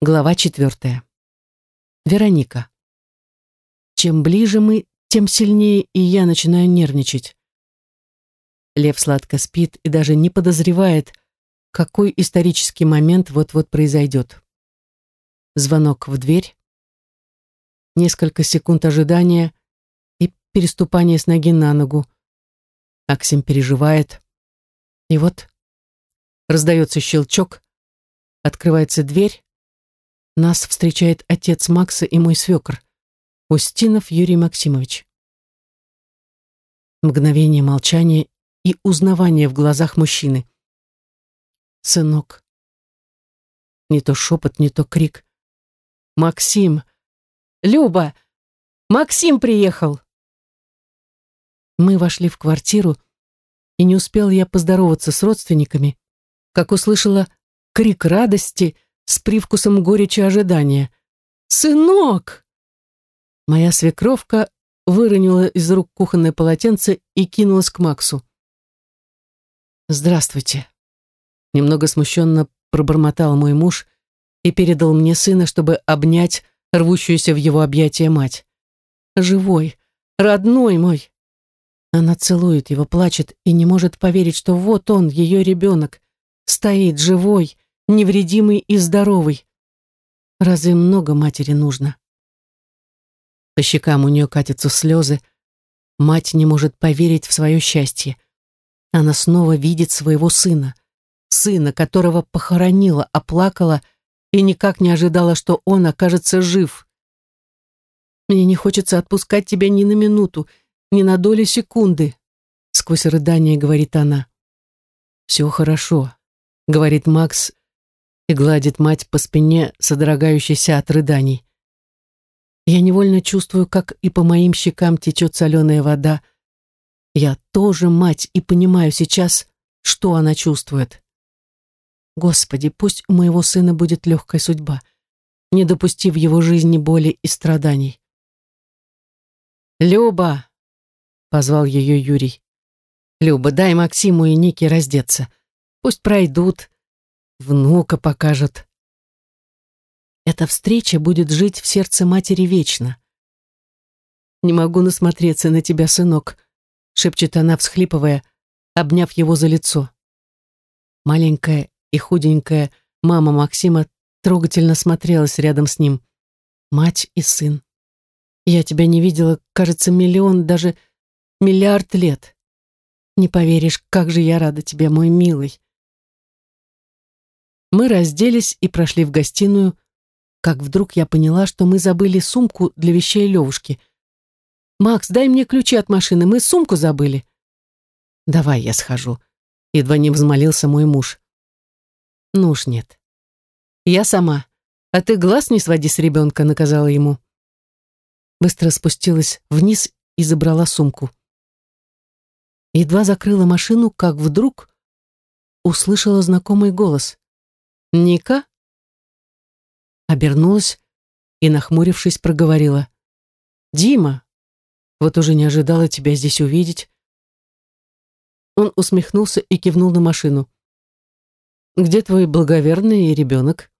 Глава четвертая. Вероника. Чем ближе мы, тем сильнее и я начинаю нервничать. Лев сладко спит и даже не подозревает, какой исторический момент вот-вот произойдет. Звонок в дверь, несколько секунд ожидания и переступание с ноги на ногу. Максим переживает. И вот раздается щелчок, открывается дверь, нас встречает отец Макса и мой свекр, Устинов Юрий Максимович. Мгновение молчания и узнавание в глазах мужчины. «Сынок». Не то шепот, не то крик. «Максим! Люба! Максим приехал!» Мы вошли в квартиру, и не успел я поздороваться с родственниками, как услышала крик радости с привкусом горечи ожидания. «Сынок!» Моя свекровка выронила из рук кухонное полотенце и кинулась к Максу. «Здравствуйте!» Немного смущенно пробормотал мой муж и передал мне сына, чтобы обнять рвущуюся в его объятия мать. «Живой! Родной мой!» Она целует его, плачет и не может поверить, что вот он, ее ребенок, стоит живой, невредимый и здоровый. Разве много матери нужно? По щекам у нее катятся слезы. Мать не может поверить в свое счастье. Она снова видит своего сына. Сына, которого похоронила, оплакала и никак не ожидала, что он окажется жив. «Мне не хочется отпускать тебя ни на минуту, ни на долю секунды», сквозь рыдание говорит она. «Все хорошо», — говорит Макс, и гладит мать по спине, содрогающейся от рыданий. Я невольно чувствую, как и по моим щекам течет соленая вода. Я тоже мать и понимаю сейчас, что она чувствует. Господи, пусть у моего сына будет легкая судьба, не допустив его жизни боли и страданий. «Люба!» — позвал ее Юрий. «Люба, дай Максиму и Нике раздеться. Пусть пройдут, внука покажет. Эта встреча будет жить в сердце матери вечно. «Не могу насмотреться на тебя, сынок», — шепчет она, всхлипывая, обняв его за лицо. Маленькая и худенькая мама Максима трогательно смотрелась рядом с ним. Мать и сын. Я тебя не видела, кажется, миллион, даже миллиард лет. Не поверишь, как же я рада тебе, мой милый. Мы разделись и прошли в гостиную, как вдруг я поняла, что мы забыли сумку для вещей Левушки. «Макс, дай мне ключи от машины, мы сумку забыли». «Давай я схожу», — едва не взмолился мой муж. «Ну уж нет». «Я сама. А ты глаз не своди с ребенка», — наказала ему. Быстро спустилась вниз и забрала сумку. Едва закрыла машину, как вдруг услышала знакомый голос. «Ника?» Обернулась и, нахмурившись, проговорила. «Дима, вот уже не ожидала тебя здесь увидеть». Он усмехнулся и кивнул на машину. «Где твой благоверный ребенок?»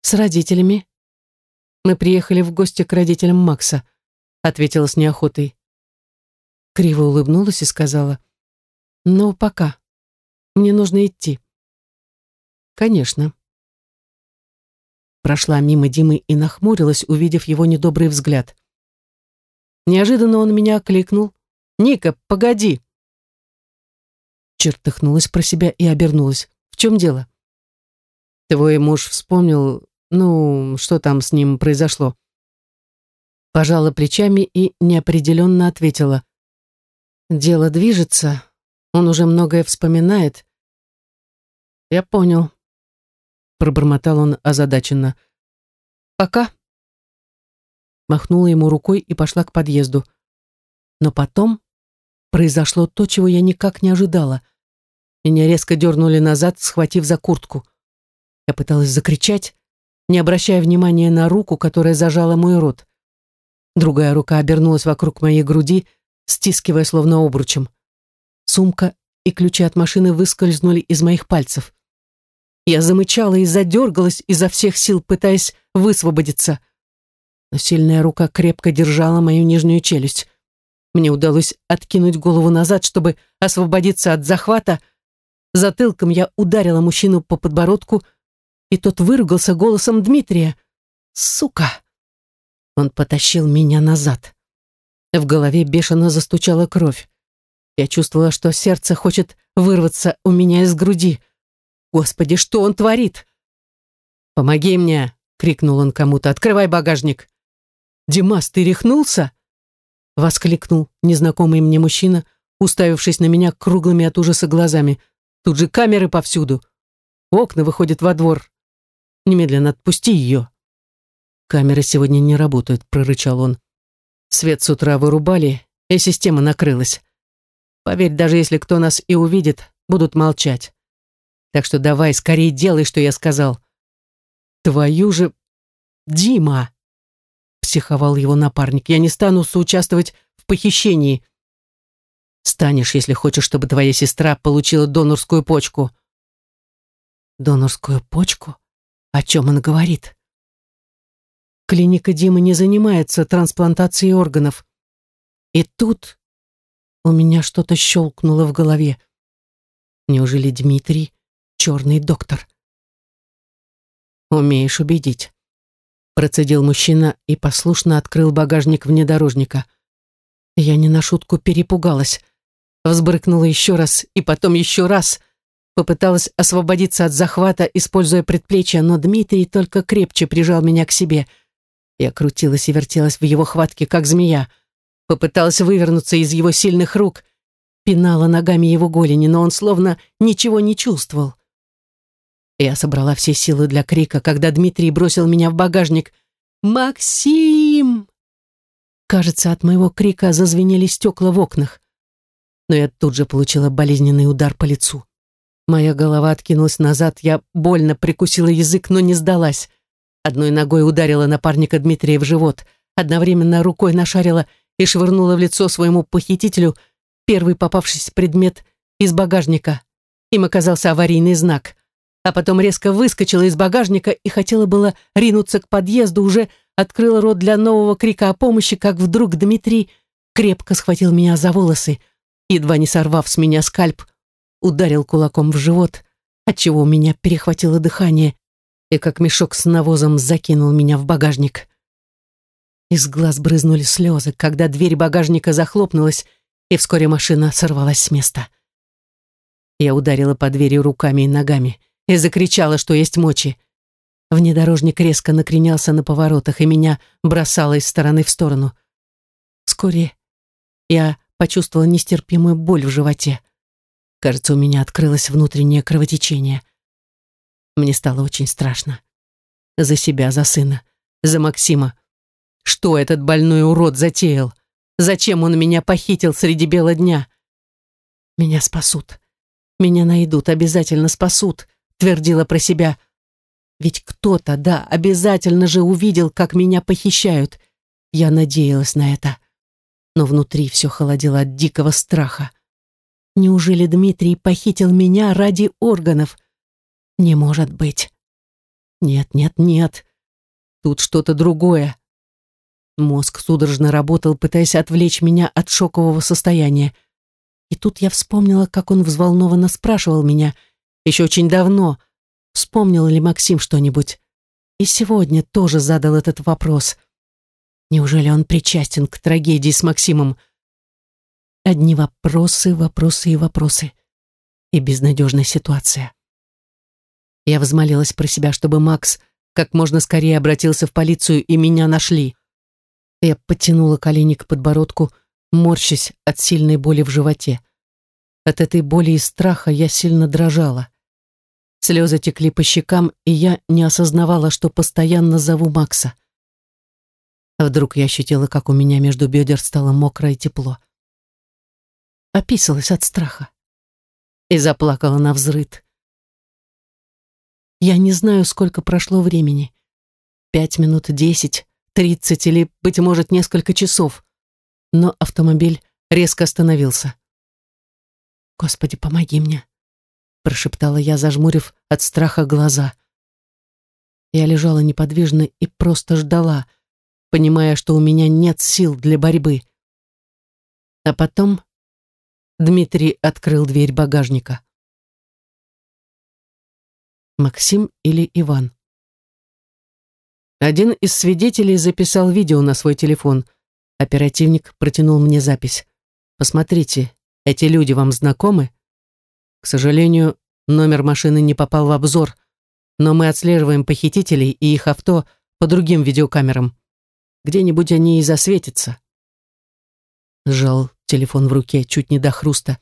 «С родителями. Мы приехали в гости к родителям Макса», ответила с неохотой. Криво улыбнулась и сказала. «Ну, пока. Мне нужно идти». «Конечно». Прошла мимо Димы и нахмурилась, увидев его недобрый взгляд. Неожиданно он меня окликнул. «Ника, погоди!» Чертыхнулась про себя и обернулась. «В чем дело?» «Твой муж вспомнил, ну, что там с ним произошло?» Пожала плечами и неопределенно ответила. «Дело движется, он уже многое вспоминает». «Я понял», пробормотал он озадаченно. «Пока». Махнула ему рукой и пошла к подъезду. Но потом произошло то, чего я никак не ожидала. Меня резко дернули назад, схватив за куртку. Я пыталась закричать, не обращая внимания на руку, которая зажала мой рот. Другая рука обернулась вокруг моей груди, стискивая словно обручем. Сумка и ключи от машины выскользнули из моих пальцев. Я замычала и задергалась изо всех сил, пытаясь высвободиться. Но сильная рука крепко держала мою нижнюю челюсть. Мне удалось откинуть голову назад, чтобы освободиться от захвата. Затылком я ударила мужчину по подбородку, и тот выругался голосом Дмитрия. «Сука!» Он потащил меня назад. В голове бешено застучала кровь. Я чувствовала, что сердце хочет вырваться у меня из груди. Господи, что он творит? «Помоги мне!» — крикнул он кому-то. «Открывай багажник!» «Димас, ты рехнулся?» — воскликнул незнакомый мне мужчина, уставившись на меня круглыми от ужаса глазами. «Тут же камеры повсюду. Окна выходят во двор. Немедленно отпусти ее». «Камеры сегодня не работают», — прорычал он. «Свет с утра вырубали, и система накрылась. Поверь, даже если кто нас и увидит, будут молчать. Так что давай, скорее делай, что я сказал». «Твою же... Дима!» психовал его напарник. «Я не стану соучаствовать в похищении». «Станешь, если хочешь, чтобы твоя сестра получила донорскую почку». «Донорскую почку? О чем он говорит?» Клиника Димы не занимается трансплантацией органов. И тут у меня что-то щелкнуло в голове. Неужели Дмитрий — черный доктор? Умеешь убедить процедил мужчина и послушно открыл багажник внедорожника. Я не на шутку перепугалась. Взбрыкнула еще раз и потом еще раз. Попыталась освободиться от захвата, используя предплечье, но Дмитрий только крепче прижал меня к себе. Я крутилась и вертелась в его хватке, как змея. Попыталась вывернуться из его сильных рук, пинала ногами его голени, но он словно ничего не чувствовал. Я собрала все силы для крика, когда Дмитрий бросил меня в багажник. «Максим!» Кажется, от моего крика зазвенели стекла в окнах. Но я тут же получила болезненный удар по лицу. Моя голова откинулась назад, я больно прикусила язык, но не сдалась. Одной ногой ударила напарника Дмитрия в живот, одновременно рукой нашарила и швырнула в лицо своему похитителю первый попавшийся предмет из багажника. Им оказался аварийный знак а потом резко выскочила из багажника и хотела было ринуться к подъезду, уже открыла рот для нового крика о помощи, как вдруг Дмитрий крепко схватил меня за волосы, едва не сорвав с меня скальп, ударил кулаком в живот, отчего у меня перехватило дыхание и как мешок с навозом закинул меня в багажник. Из глаз брызнули слезы, когда дверь багажника захлопнулась, и вскоре машина сорвалась с места. Я ударила по двери руками и ногами и закричала, что есть мочи. Внедорожник резко накренялся на поворотах, и меня бросало из стороны в сторону. Вскоре я почувствовала нестерпимую боль в животе. Кажется, у меня открылось внутреннее кровотечение. Мне стало очень страшно. За себя, за сына, за Максима. Что этот больной урод затеял? Зачем он меня похитил среди бела дня? Меня спасут. Меня найдут, обязательно спасут твердила про себя. Ведь кто-то, да, обязательно же увидел, как меня похищают. Я надеялась на это. Но внутри все холодело от дикого страха. Неужели Дмитрий похитил меня ради органов? Не может быть. Нет, нет, нет. Тут что-то другое. Мозг судорожно работал, пытаясь отвлечь меня от шокового состояния. И тут я вспомнила, как он взволнованно спрашивал меня — еще очень давно. Вспомнил ли Максим что-нибудь? И сегодня тоже задал этот вопрос. Неужели он причастен к трагедии с Максимом? Одни вопросы, вопросы и вопросы. И безнадежная ситуация. Я взмолилась про себя, чтобы Макс как можно скорее обратился в полицию и меня нашли. Я подтянула колени к подбородку, морщась от сильной боли в животе. От этой боли и страха я сильно дрожала. Слезы текли по щекам, и я не осознавала, что постоянно зову Макса. Вдруг я ощутила, как у меня между бедер стало мокро и тепло. Описалась от страха и заплакала на взрыд. Я не знаю, сколько прошло времени. Пять минут, десять, тридцать или, быть может, несколько часов. Но автомобиль резко остановился. Господи, помоги мне. Прошептала я, зажмурив от страха глаза. Я лежала неподвижно и просто ждала, понимая, что у меня нет сил для борьбы. А потом Дмитрий открыл дверь багажника. Максим или Иван? Один из свидетелей записал видео на свой телефон. Оперативник протянул мне запись. «Посмотрите, эти люди вам знакомы?» К сожалению, номер машины не попал в обзор, но мы отслеживаем похитителей и их авто по другим видеокамерам. Где-нибудь они и засветятся. Сжал телефон в руке чуть не до хруста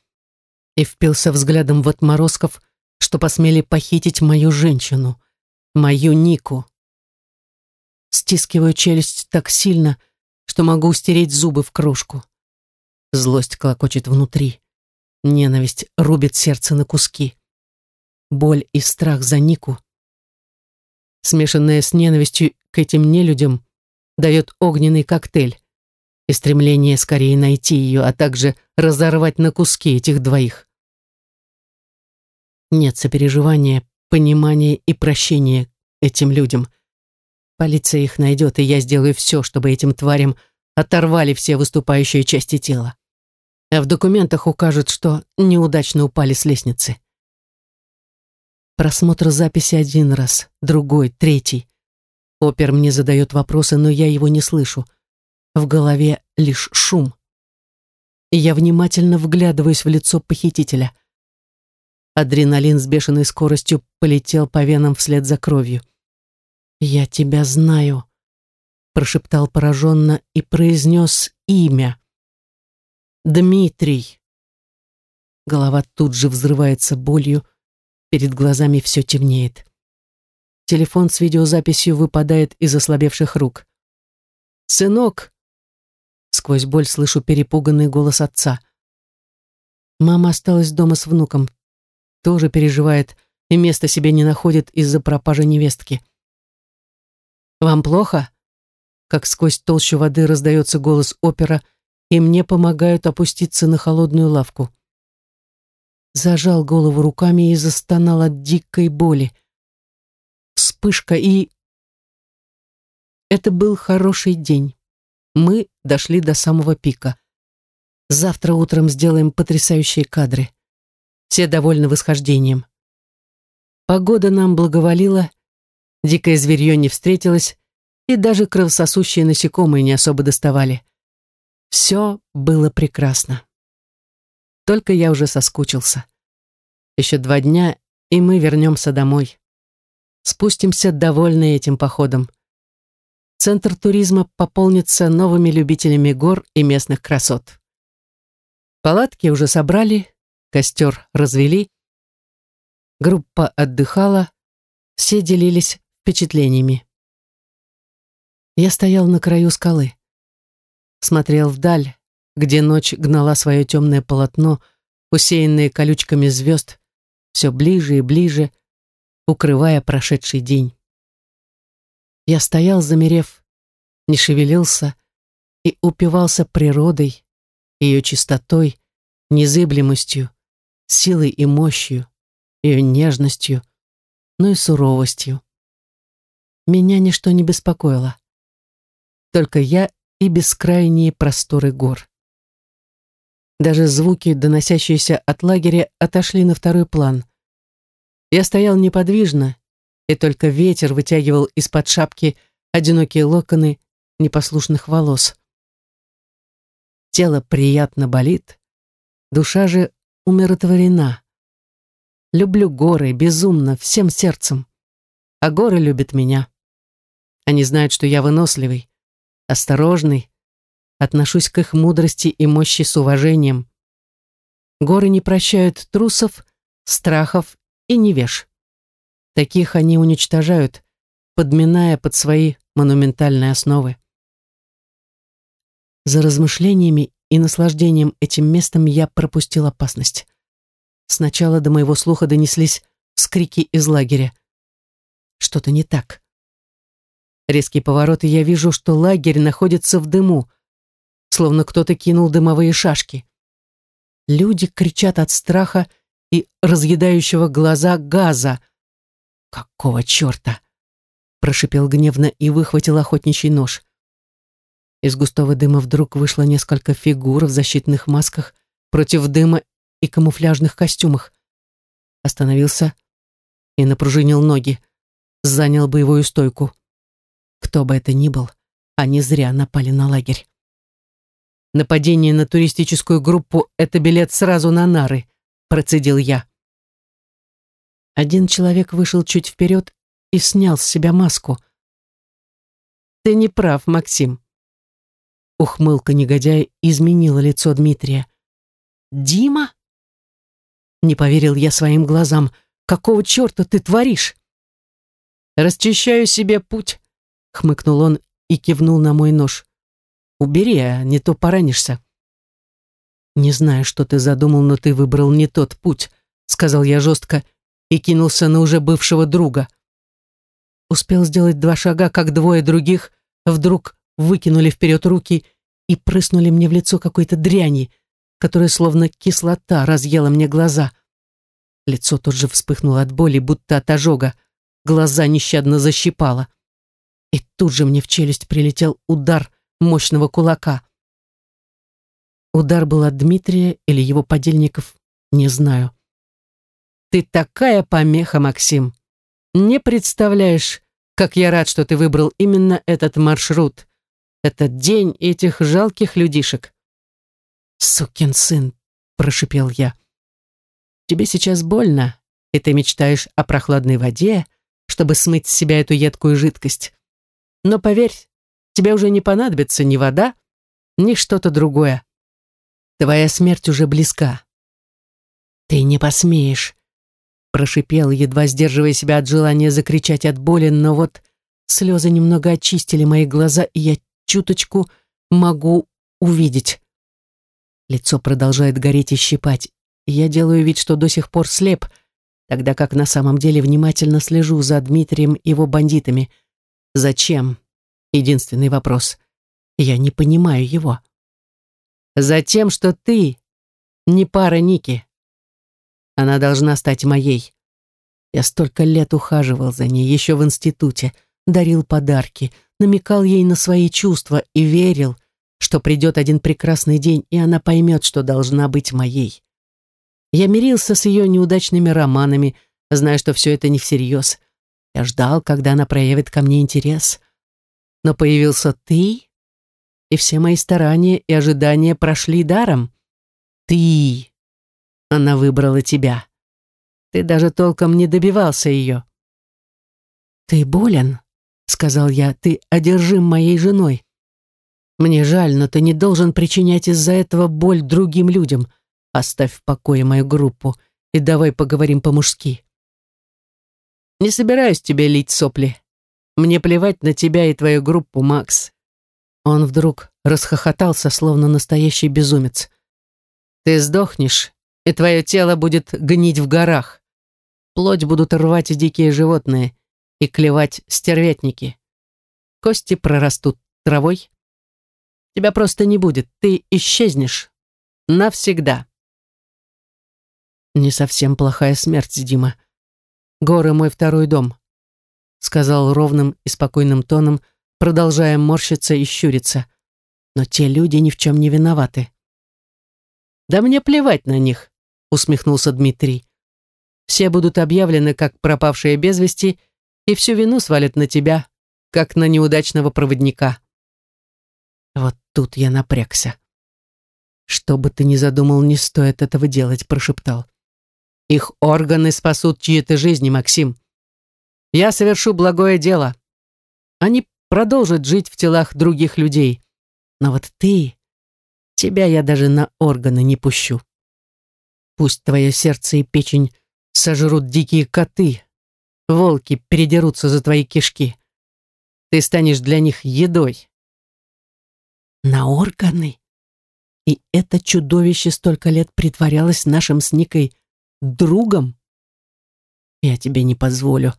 и впился взглядом в отморозков, что посмели похитить мою женщину, мою Нику. Стискиваю челюсть так сильно, что могу стереть зубы в крошку. Злость клокочет внутри. Ненависть рубит сердце на куски. Боль и страх за Нику, смешанная с ненавистью к этим нелюдям, дает огненный коктейль и стремление скорее найти ее, а также разорвать на куски этих двоих. Нет сопереживания, понимания и прощения этим людям. Полиция их найдет, и я сделаю все, чтобы этим тварям оторвали все выступающие части тела. А в документах укажут, что неудачно упали с лестницы. Просмотр записи один раз, другой, третий. Опер мне задает вопросы, но я его не слышу. В голове лишь шум. Я внимательно вглядываюсь в лицо похитителя. Адреналин с бешеной скоростью полетел по венам вслед за кровью. «Я тебя знаю», — прошептал пораженно и произнес имя. «Дмитрий». Голова тут же взрывается болью, перед глазами все темнеет. Телефон с видеозаписью выпадает из ослабевших рук. «Сынок!» Сквозь боль слышу перепуганный голос отца. Мама осталась дома с внуком. Тоже переживает и места себе не находит из-за пропажи невестки. «Вам плохо?» Как сквозь толщу воды раздается голос опера, и мне помогают опуститься на холодную лавку. Зажал голову руками и застонал от дикой боли. Вспышка и... Это был хороший день. Мы дошли до самого пика. Завтра утром сделаем потрясающие кадры. Все довольны восхождением. Погода нам благоволила, дикое зверье не встретилось, и даже кровососущие насекомые не особо доставали. Все было прекрасно. Только я уже соскучился. Еще два дня, и мы вернемся домой. Спустимся довольны этим походом. Центр туризма пополнится новыми любителями гор и местных красот. Палатки уже собрали, костер развели. Группа отдыхала, все делились впечатлениями. Я стоял на краю скалы. Смотрел вдаль, где ночь гнала свое темное полотно, усеянное колючками звезд, все ближе и ближе, укрывая прошедший день. Я стоял, замерев, не шевелился и упивался природой, ее чистотой, незыблемостью, силой и мощью, ее нежностью, но и суровостью. Меня ничто не беспокоило. Только я и бескрайние просторы гор. Даже звуки, доносящиеся от лагеря, отошли на второй план. Я стоял неподвижно, и только ветер вытягивал из-под шапки одинокие локоны непослушных волос. Тело приятно болит, душа же умиротворена. Люблю горы безумно, всем сердцем, а горы любят меня. Они знают, что я выносливый, осторожный, отношусь к их мудрости и мощи с уважением. Горы не прощают трусов, страхов и невеж. Таких они уничтожают, подминая под свои монументальные основы. За размышлениями и наслаждением этим местом я пропустил опасность. Сначала до моего слуха донеслись скрики из лагеря. Что-то не так. Резкий поворот, и я вижу, что лагерь находится в дыму, словно кто-то кинул дымовые шашки. Люди кричат от страха и разъедающего глаза газа. «Какого черта?» прошипел гневно и выхватил охотничий нож. Из густого дыма вдруг вышло несколько фигур в защитных масках против дыма и камуфляжных костюмах. Остановился и напружинил ноги, занял боевую стойку. Кто бы это ни был, они зря напали на лагерь. Нападение на туристическую группу — это билет сразу на нары, процедил я. Один человек вышел чуть вперед и снял с себя маску. Ты не прав, Максим. Ухмылка негодяя изменила лицо Дмитрия. Дима? Не поверил я своим глазам. Какого черта ты творишь? Расчищаю себе путь, хмыкнул он и кивнул на мой нож. Убери, а не то поранишься. Не знаю, что ты задумал, но ты выбрал не тот путь, сказал я жестко и кинулся на уже бывшего друга. Успел сделать два шага, как двое других вдруг выкинули вперед руки и прыснули мне в лицо какой-то дряни, которая словно кислота разъела мне глаза. Лицо тут же вспыхнуло от боли, будто от ожога. Глаза нещадно защипало. И тут же мне в челюсть прилетел удар мощного кулака. Удар был от Дмитрия или его подельников, не знаю. «Ты такая помеха, Максим! Не представляешь, как я рад, что ты выбрал именно этот маршрут, этот день этих жалких людишек. Сукин сын, прошипел я. Тебе сейчас больно, и ты мечтаешь о прохладной воде, чтобы смыть с себя эту едкую жидкость. Но поверь, тебе уже не понадобится ни вода, ни что-то другое. Твоя смерть уже близка. Ты не посмеешь, Прошипел, едва сдерживая себя от желания закричать от боли, но вот слезы немного очистили мои глаза, и я чуточку могу увидеть. Лицо продолжает гореть и щипать. Я делаю вид, что до сих пор слеп, тогда как на самом деле внимательно слежу за Дмитрием и его бандитами. Зачем? Единственный вопрос. Я не понимаю его. Затем, что ты не пара Ники. Она должна стать моей. Я столько лет ухаживал за ней, еще в институте, дарил подарки, намекал ей на свои чувства и верил, что придет один прекрасный день, и она поймет, что должна быть моей. Я мирился с ее неудачными романами, зная, что все это не всерьез. Я ждал, когда она проявит ко мне интерес. Но появился ты, и все мои старания и ожидания прошли даром. Ты она выбрала тебя. Ты даже толком не добивался ее. «Ты болен?» — сказал я. «Ты одержим моей женой. Мне жаль, но ты не должен причинять из-за этого боль другим людям. Оставь в покое мою группу и давай поговорим по-мужски». «Не собираюсь тебе лить сопли. Мне плевать на тебя и твою группу, Макс». Он вдруг расхохотался, словно настоящий безумец. «Ты сдохнешь, и твое тело будет гнить в горах. Плоть будут рвать дикие животные и клевать стервятники. Кости прорастут травой. Тебя просто не будет, ты исчезнешь. Навсегда. Не совсем плохая смерть, Дима. Горы мой второй дом, сказал ровным и спокойным тоном, продолжая морщиться и щуриться. Но те люди ни в чем не виноваты. Да мне плевать на них усмехнулся Дмитрий. Все будут объявлены как пропавшие без вести, и всю вину свалят на тебя, как на неудачного проводника. Вот тут я напрягся. «Что бы ты ни задумал, не стоит этого делать», — прошептал. «Их органы спасут чьи-то жизни, Максим. Я совершу благое дело. Они продолжат жить в телах других людей. Но вот ты... Тебя я даже на органы не пущу». Пусть твое сердце и печень сожрут дикие коты, волки передерутся за твои кишки. Ты станешь для них едой. На органы? И это чудовище столько лет притворялось нашим с Никой другом? Я тебе не позволю.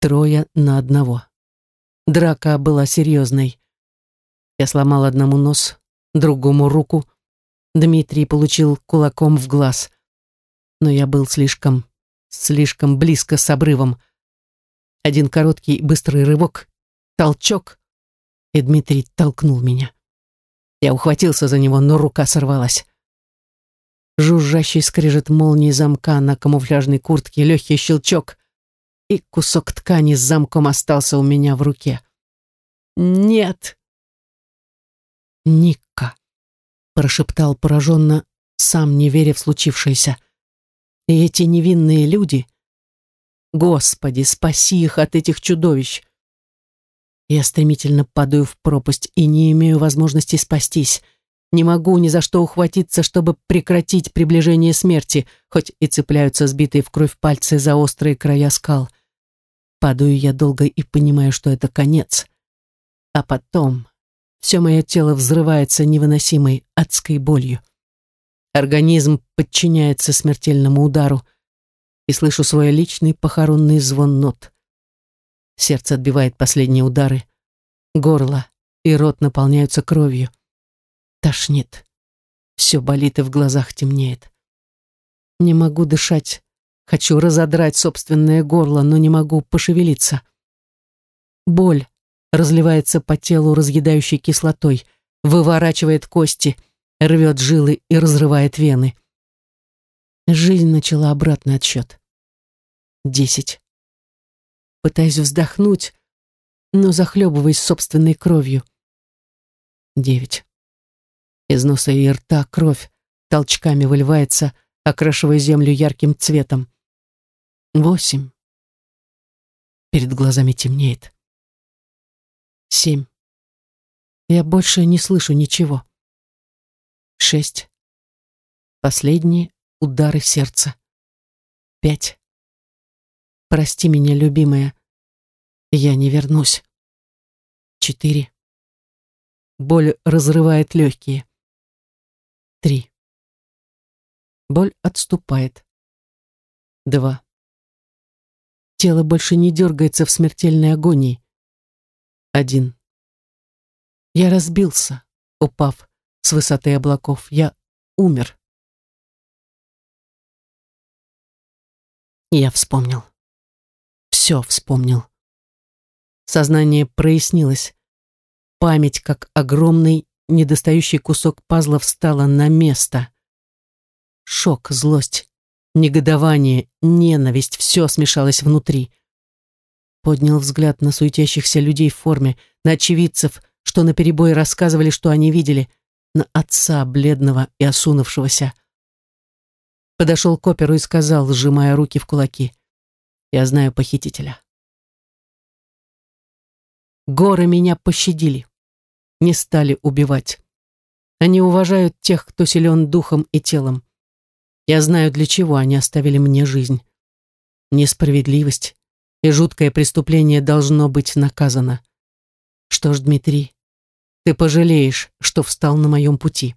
Трое на одного. Драка была серьезной. Я сломал одному нос, другому руку, Дмитрий получил кулаком в глаз. но я был слишком, слишком близко с обрывом. Один короткий быстрый рывок, толчок, и Дмитрий толкнул меня. Я ухватился за него, но рука сорвалась. Жужжащий скрежет молнии замка на камуфляжной куртке, легкий щелчок, и кусок ткани с замком остался у меня в руке. «Нет!» «Ника!» — прошептал пораженно, сам не веря в случившееся. «И эти невинные люди...» Господи, спаси их от этих чудовищ! Я стремительно падаю в пропасть и не имею возможности спастись. Не могу ни за что ухватиться, чтобы прекратить приближение смерти, хоть и цепляются сбитые в кровь пальцы за острые края скал. Падаю я долго и понимаю, что это конец. А потом все мое тело взрывается невыносимой адской болью. Организм подчиняется смертельному удару, и слышу свой личный похоронный звон нот. Сердце отбивает последние удары. Горло и рот наполняются кровью. Тошнит. Все болит и в глазах темнеет. Не могу дышать. Хочу разодрать собственное горло, но не могу пошевелиться. Боль разливается по телу разъедающей кислотой, выворачивает кости, рвет жилы и разрывает вены. Жизнь начала обратный отсчет. Десять. Пытаюсь вздохнуть, но захлебываясь собственной кровью. Девять. Из носа и рта кровь толчками выливается, окрашивая землю ярким цветом. Восемь. Перед глазами темнеет. Семь. Я больше не слышу ничего. Шесть. Последние удары сердца. Пять. Прости меня, любимая. Я не вернусь. Четыре. Боль разрывает легкие. Три. Боль отступает. Два. Тело больше не дергается в смертельной агонии. Один. Я разбился, упав с высоты облаков. Я умер. Я вспомнил. Все вспомнил. Сознание прояснилось. Память, как огромный недостающий кусок пазла, встала на место. Шок, злость, негодование, ненависть — все смешалось внутри. Поднял взгляд на суетящихся людей в форме, на очевидцев, что наперебой рассказывали, что они видели, на отца, бледного и осунувшегося. Подошел к оперу и сказал, сжимая руки в кулаки, «Я знаю похитителя». Горы меня пощадили, не стали убивать. Они уважают тех, кто силен духом и телом. Я знаю, для чего они оставили мне жизнь. Несправедливость и жуткое преступление должно быть наказано. Что ж, Дмитрий, ты пожалеешь, что встал на моем пути.